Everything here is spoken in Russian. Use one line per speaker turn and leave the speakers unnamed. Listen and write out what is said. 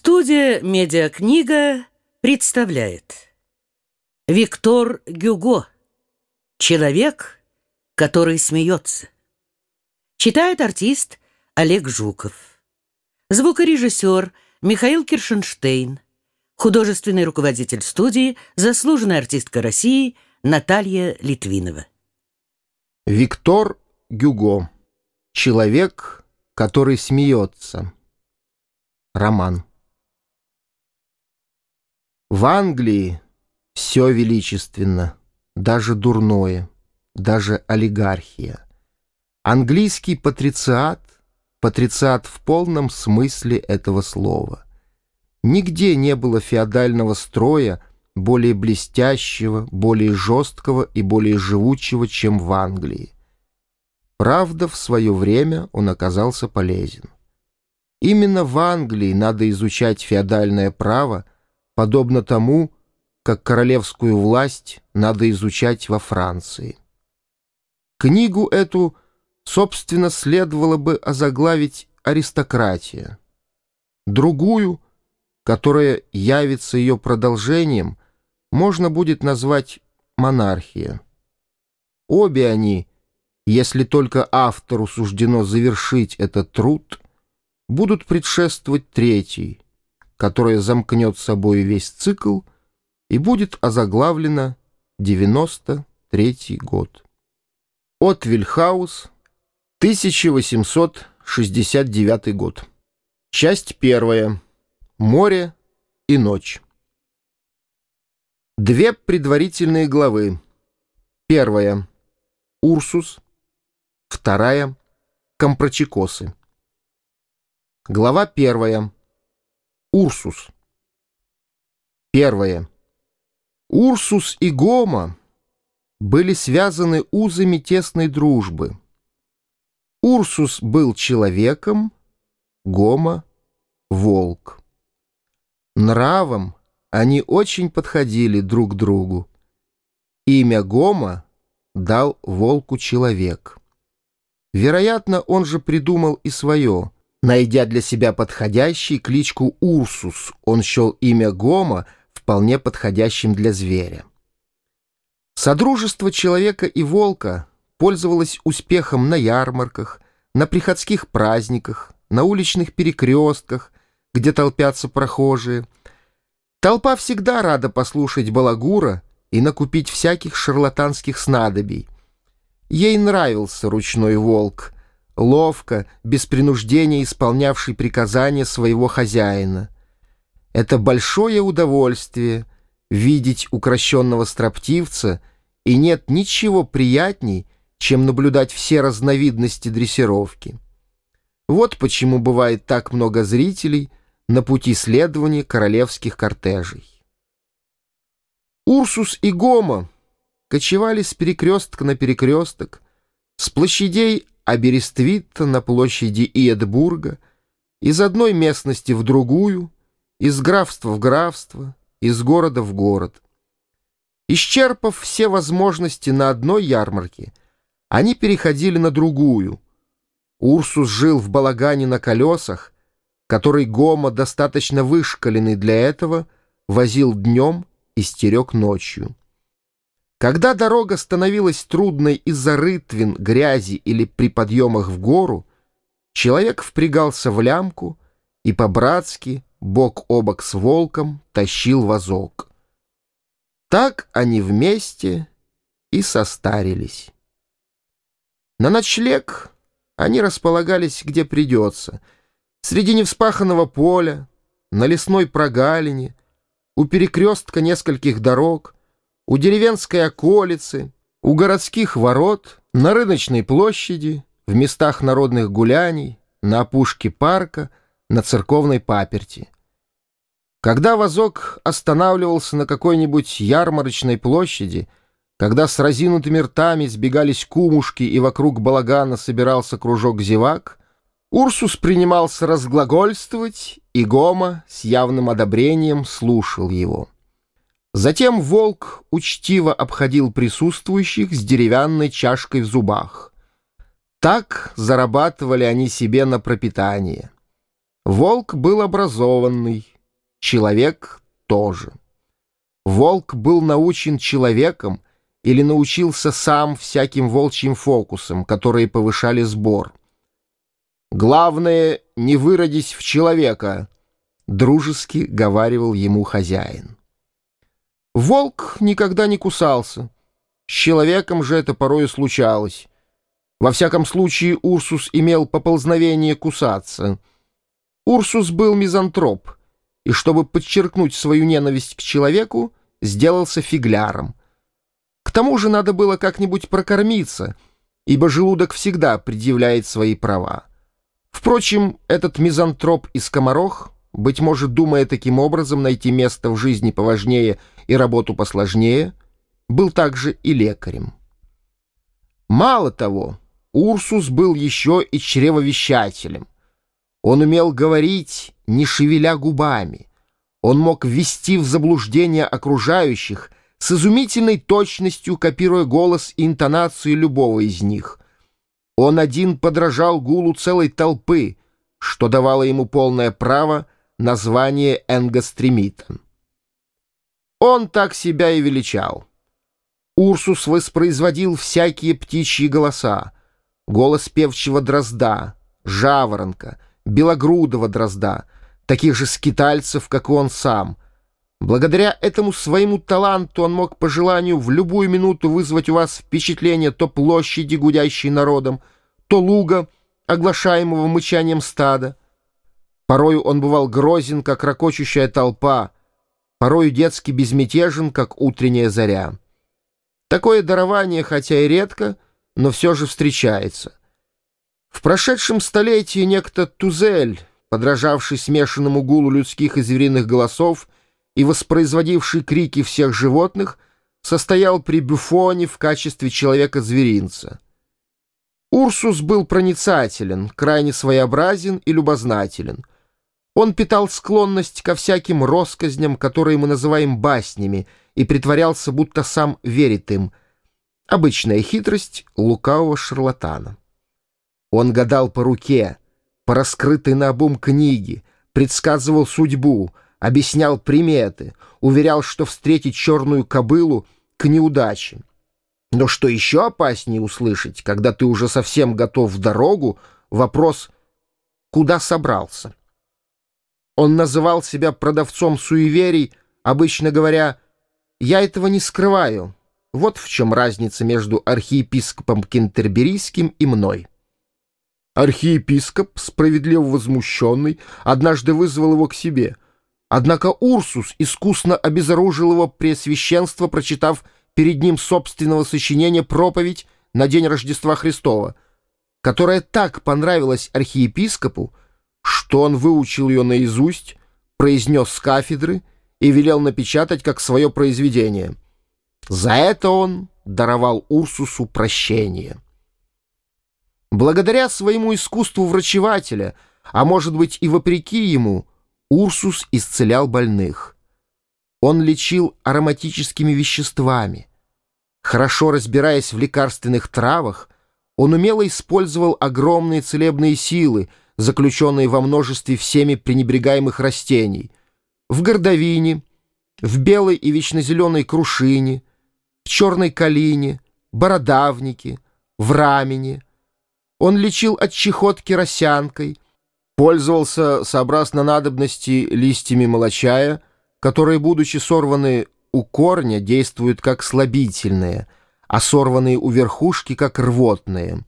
Студия «Медиакнига» представляет. Виктор Гюго. «Человек, который смеется» Читает артист Олег Жуков. Звукорежиссер Михаил Киршенштейн. Художественный руководитель студии, заслуженная артистка России Наталья Литвинова.
Виктор Гюго. «Человек, который смеется» Роман в Англии все величественно, даже дурное, даже олигархия. Английский патрициат, патрициат в полном смысле этого слова. Нигде не было феодального строя, более блестящего, более жесткого и более живучего, чем в Англии. Правда, в свое время он оказался полезен. Именно в Англии надо изучать феодальное право, подобно тому, как королевскую власть надо изучать во Франции. Книгу эту, собственно, следовало бы озаглавить «Аристократия». Другую, которая явится ее продолжением, можно будет назвать «Монархия». Обе они, если только автору суждено завершить этот труд, будут предшествовать третий — которое замкнет собой весь цикл и будет озаглавлено 93 год. От Вильхаус, 1869 год. Часть первая. Море и ночь. Две предварительные главы. Первая. Урсус. Вторая. Компрочекосы. Глава первая. Урсус. Первое. Урсус и Гома были связаны узами тесной дружбы. Урсус был человеком, Гома — волк. Нравом они очень подходили друг другу. Имя Гома дал волку человек. Вероятно, он же придумал и свое — Найдя для себя подходящий кличку Урсус, он счел имя Гома вполне подходящим для зверя. Содружество человека и волка пользовалось успехом на ярмарках, на приходских праздниках, на уличных перекрестках, где толпятся прохожие. Толпа всегда рада послушать балагура и накупить всяких шарлатанских снадобий. Ей нравился ручной волк — ловко, без принуждения исполнявший приказания своего хозяина. Это большое удовольствие — видеть укращенного строптивца, и нет ничего приятней, чем наблюдать все разновидности дрессировки. Вот почему бывает так много зрителей на пути следования королевских кортежей. Урсус и Гома кочевали с перекрестка на перекресток, с площадей Аберествитта на площади Иедбурга, из одной местности в другую, из графства в графство, из города в город. Исчерпав все возможности на одной ярмарке, они переходили на другую. Урсус жил в балагане на колесах, который Гома, достаточно вышкаленный для этого, возил днем и стерег ночью. Когда дорога становилась трудной из-за рытвин, грязи или при подъемах в гору, человек впрягался в лямку и по-братски, бок о бок с волком, тащил вазок. Так они вместе и состарились. На ночлег они располагались где придется, среди невспаханного поля, на лесной прогалине, у перекрестка нескольких дорог — у деревенской околицы, у городских ворот, на рыночной площади, в местах народных гуляний, на опушке парка, на церковной паперти. Когда вазок останавливался на какой-нибудь ярмарочной площади, когда с разинутыми ртами сбегались кумушки и вокруг балагана собирался кружок зевак, Урсус принимался разглагольствовать, и Гома с явным одобрением слушал его. Затем волк учтиво обходил присутствующих с деревянной чашкой в зубах. Так зарабатывали они себе на пропитание. Волк был образованный, человек тоже. Волк был научен человеком или научился сам всяким волчьим фокусам, которые повышали сбор. «Главное, не выродись в человека», — дружески говаривал ему хозяин. Волк никогда не кусался. С человеком же это порою случалось. Во всяком случае, Урсус имел поползновение кусаться. Урсус был мизантроп, и чтобы подчеркнуть свою ненависть к человеку, сделался фигляром. К тому же надо было как-нибудь прокормиться, ибо желудок всегда предъявляет свои права. Впрочем, этот мизантроп и скоморох, быть может, думая таким образом найти место в жизни поважнее и работу посложнее, был также и лекарем. Мало того, Урсус был еще и чревовещателем. Он умел говорить, не шевеля губами. Он мог ввести в заблуждение окружающих, с изумительной точностью копируя голос и интонацию любого из них. Он один подражал гулу целой толпы, что давало ему полное право на звание энгостремита. Он так себя и величал. Урсус воспроизводил всякие птичьи голоса, голос певчего дрозда, жаворонка, белогрудого дрозда, таких же скитальцев, как и он сам. Благодаря этому своему таланту он мог по желанию в любую минуту вызвать у вас впечатление то площади, гудящей народом, то луга, оглашаемого мычанием стада. Порою он бывал грозен, как ракочущая толпа, порою детски безмятежен, как утренняя заря. Такое дарование, хотя и редко, — но все же встречается. В прошедшем столетии некто Тузель, подражавший смешанному гулу людских и звериных голосов и воспроизводивший крики всех животных, состоял при Бюфоне в качестве человека-зверинца. Урсус был проницателен, крайне своеобразен и любознателен. Он питал склонность ко всяким россказням, которые мы называем баснями, и притворялся, будто сам верит им — Обычная хитрость лукавого шарлатана. Он гадал по руке, по раскрытой на обум книге, предсказывал судьбу, объяснял приметы, уверял, что встретить черную кобылу к неудаче. Но что еще опаснее услышать, когда ты уже совсем готов в дорогу, вопрос «Куда собрался?». Он называл себя продавцом суеверий, обычно говоря «Я этого не скрываю, вот в чем разница между архиепископом Кентерберийским и мной. Архиепископ, справедливо возмущенный, однажды вызвал его к себе. Однако Урсус искусно обезоружил его пресвященство, прочитав перед ним собственного сочинения проповедь на день Рождества Христова, которая так понравилась архиепископу, что он выучил ее наизусть, произнес с кафедры и велел напечатать как свое произведение — за это он даровал Урсусу прощение. Благодаря своему искусству врачевателя, а может быть и вопреки ему, Урсус исцелял больных. Он лечил ароматическими веществами. Хорошо разбираясь в лекарственных травах, он умело использовал огромные целебные силы, заключенные во множестве всеми пренебрегаемых растений. В гордовине, в белой и вечнозеленой крушине — черной калине, бородавнике, в рамени. Он лечил от чехотки росянкой, пользовался, сообразно надобности, листьями молочая, которые, будучи сорваны у корня, действуют как слабительные, а сорванные у верхушки — как рвотные —